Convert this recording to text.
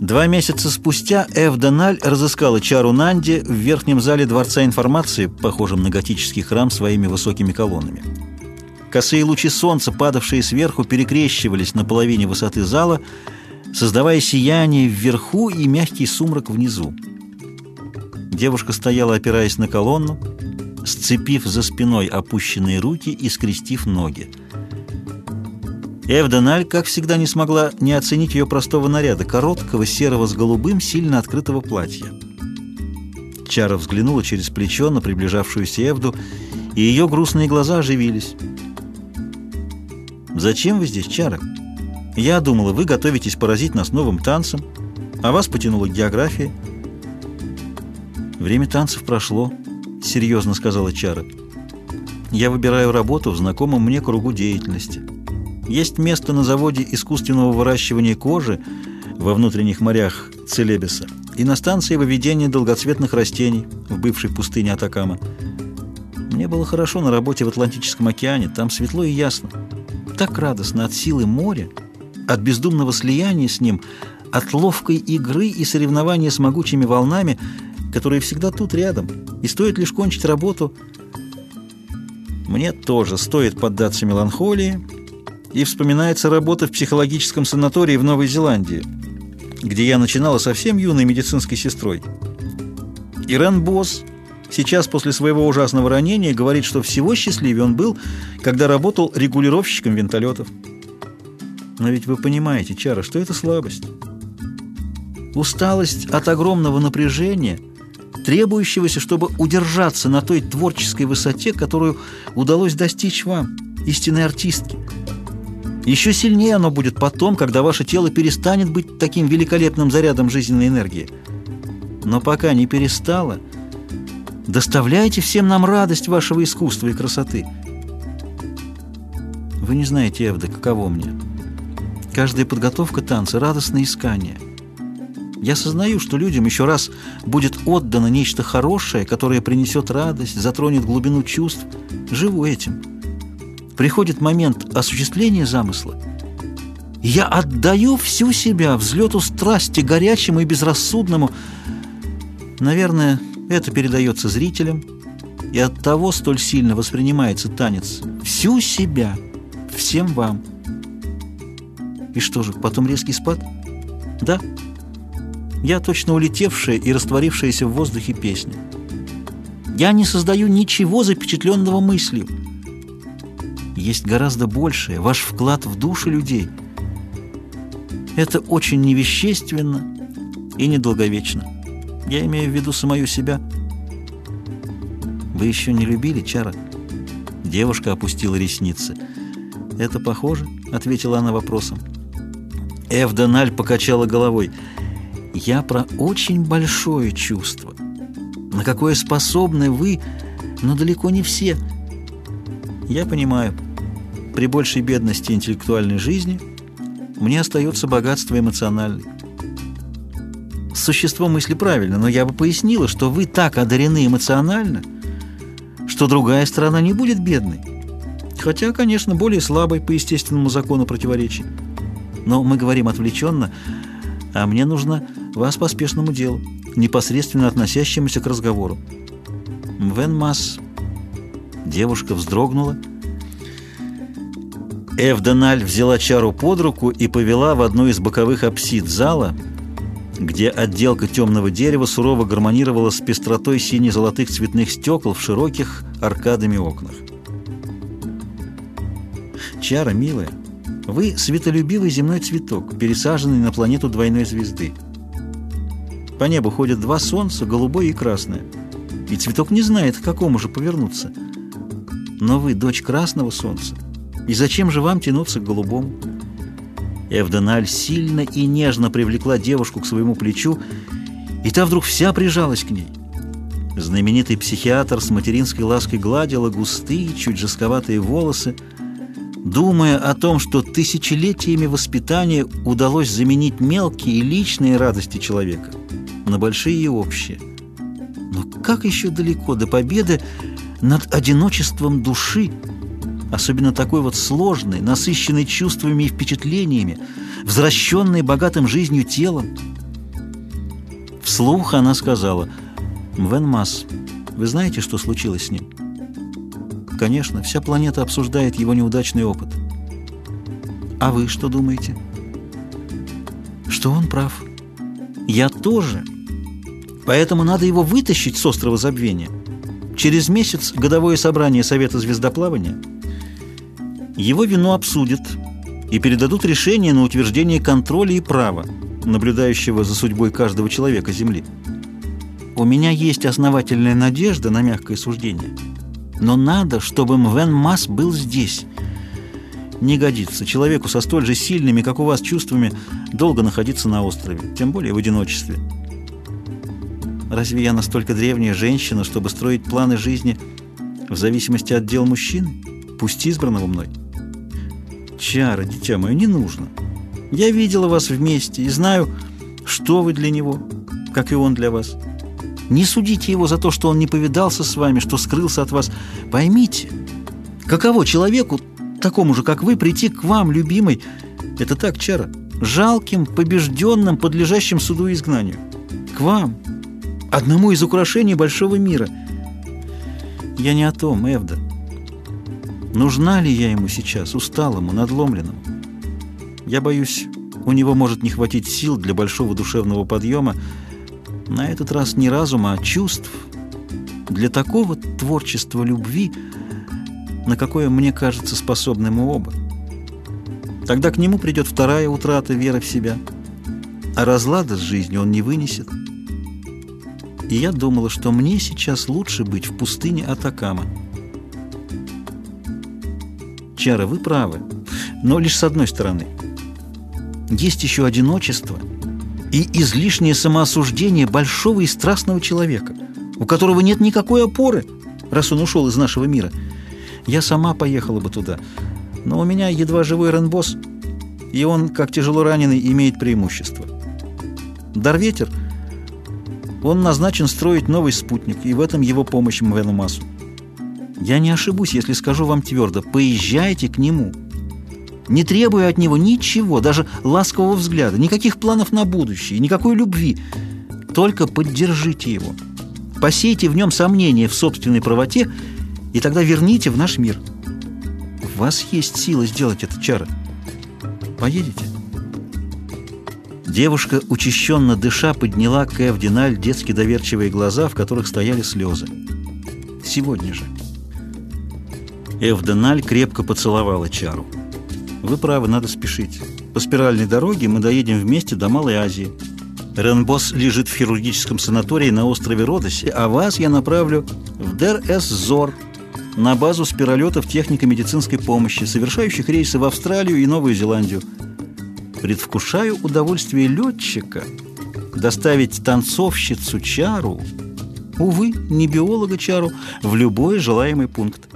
Два месяца спустя Эв Дональ разыскала Чару Нанди в верхнем зале Дворца информации, похожем на готический храм своими высокими колоннами. Косые лучи солнца, падавшие сверху, перекрещивались на половине высоты зала, создавая сияние вверху и мягкий сумрак внизу. Девушка стояла, опираясь на колонну, сцепив за спиной опущенные руки и скрестив ноги. Эвденаль, как всегда, не смогла не оценить ее простого наряда, короткого, серого с голубым, сильно открытого платья. Чара взглянула через плечо на приближавшуюся Эвду, и ее грустные глаза оживились. «Зачем вы здесь, Чара? Я думала, вы готовитесь поразить нас новым танцем, а вас потянуло к географии». «Время танцев прошло», — серьезно сказала Чара. «Я выбираю работу в знакомом мне кругу деятельности. Есть место на заводе искусственного выращивания кожи во внутренних морях Целебеса и на станции выведения долгоцветных растений в бывшей пустыне Атакама. Мне было хорошо на работе в Атлантическом океане, там светло и ясно. Так радостно от силы моря, от бездумного слияния с ним, от ловкой игры и соревнования с могучими волнами – которые всегда тут рядом, и стоит лишь кончить работу. Мне тоже стоит поддаться меланхолии, и вспоминается работа в психологическом санатории в Новой Зеландии, где я начинала совсем юной медицинской сестрой. Ирен Босс сейчас после своего ужасного ранения говорит, что всего счастливее он был, когда работал регулировщиком винтолетов. Но ведь вы понимаете, Чара, что это слабость. Усталость от огромного напряжения – требующегося, чтобы удержаться на той творческой высоте, которую удалось достичь вам, истинной артистке. Еще сильнее оно будет потом, когда ваше тело перестанет быть таким великолепным зарядом жизненной энергии. Но пока не перестало, доставляйте всем нам радость вашего искусства и красоты. Вы не знаете, Эвда, каково мне. Каждая подготовка танца — радостное искание — я сознаю, что людям еще раз будет отдано нечто хорошее, которое принесет радость, затронет глубину чувств. Живу этим. Приходит момент осуществления замысла. Я отдаю всю себя взлету страсти, горячему и безрассудному. Наверное, это передается зрителям, и от того столь сильно воспринимается танец. Всю себя, всем вам. И что же, потом резкий спад? Да. Я точно улетевшая и растворившаяся в воздухе песня. Я не создаю ничего запечатленного мыслью. Есть гораздо большее, ваш вклад в души людей. Это очень невещественно и недолговечно. Я имею в виду самую себя. Вы еще не любили, Чара? Девушка опустила ресницы. «Это похоже?» — ответила она вопросом. Эвдональ покачала головой — я про очень большое чувство, на какое способны вы, но далеко не все. Я понимаю, при большей бедности интеллектуальной жизни мне остается богатство эмоциональное. Существо мысли правильно, но я бы пояснила, что вы так одарены эмоционально, что другая сторона не будет бедной. Хотя, конечно, более слабой по естественному закону противоречий. Но мы говорим отвлеченно – а мне нужно вас по спешному делу, непосредственно относящемуся к разговору. Вен Масс. Девушка вздрогнула. Эвденаль взяла чару под руку и повела в одну из боковых апсид зала, где отделка темного дерева сурово гармонировала с пестротой сине-золотых цветных стекол в широких аркадами окнах. «Чара, милая, вы светолюбивый земной цветок, пересаженный на планету двойной звезды. По небу ходят два солнца, голубое и красное. И цветок не знает, к какому же повернуться. Но вы дочь красного солнца. И зачем же вам тянуться к голубому? Эвденаль сильно и нежно привлекла девушку к своему плечу, и та вдруг вся прижалась к ней. Знаменитый психиатр с материнской лаской гладила густые, чуть жестковатые волосы, думая о том, что тысячелетиями воспитания удалось заменить мелкие и личные радости человека на большие и общие. Но как еще далеко до победы над одиночеством души, особенно такой вот сложной, насыщенной чувствами и впечатлениями, возвращенной богатым жизнью телом? Вслух она сказала, «Мвен Масс, вы знаете, что случилось с ним?» «Конечно, вся планета обсуждает его неудачный опыт». «А вы что думаете?» «Что он прав. Я тоже. Поэтому надо его вытащить с острова забвения. Через месяц годовое собрание Совета звездоплавания. Его вину обсудят» и передадут решение на утверждение контроля и права, наблюдающего за судьбой каждого человека Земли. У меня есть основательная надежда на мягкое суждение, но надо, чтобы Мвен Мас был здесь. Не годится человеку со столь же сильными, как у вас, чувствами долго находиться на острове, тем более в одиночестве. Разве я настолько древняя женщина, чтобы строить планы жизни в зависимости от дел мужчин, пусть избранного мной? Чара, дитя мое, не нужно. Я видела вас вместе и знаю, что вы для него, как и он для вас. Не судите его за то, что он не повидался с вами, что скрылся от вас. Поймите, каково человеку, такому же, как вы, прийти к вам, любимой, это так, Чара, жалким, побежденным, подлежащим суду и изгнанию. К вам, одному из украшений большого мира. Я не о том, Эвда. Нужна ли я ему сейчас, усталому, надломленному? Я боюсь, у него может не хватить сил для большого душевного подъема, на этот раз не разума, а чувств, для такого творчества любви, на какое, мне кажется, способны мы оба. Тогда к нему придет вторая утрата веры в себя, а разлада с жизнью он не вынесет. И я думала, что мне сейчас лучше быть в пустыне Атакама. Чара, вы правы, но лишь с одной стороны. Есть еще одиночество и излишнее самоосуждение большого и страстного человека, у которого нет никакой опоры, раз он ушел из нашего мира. Я сама поехала бы туда, но у меня едва живой Ренбос, и он, как тяжело раненый, имеет преимущество. Дарветер, он назначен строить новый спутник, и в этом его помощь Мвену Масу. Я не ошибусь, если скажу вам твердо, поезжайте к нему. Не требуя от него ничего, даже ласкового взгляда, никаких планов на будущее, никакой любви. Только поддержите его. Посейте в нем сомнения в собственной правоте, и тогда верните в наш мир. У вас есть сила сделать это, Чара. Поедете? Девушка, учащенно дыша, подняла к Эвдиналь детски доверчивые глаза, в которых стояли слезы. Сегодня же. Эвденаль крепко поцеловала Чару. «Вы правы, надо спешить. По спиральной дороге мы доедем вместе до Малой Азии. Ренбос лежит в хирургическом санатории на острове Родосе, а вас я направлю в Дер-эс-Зор, на базу спиролетов технико-медицинской помощи, совершающих рейсы в Австралию и Новую Зеландию. Предвкушаю удовольствие летчика доставить танцовщицу Чару, увы, не биолога Чару, в любой желаемый пункт.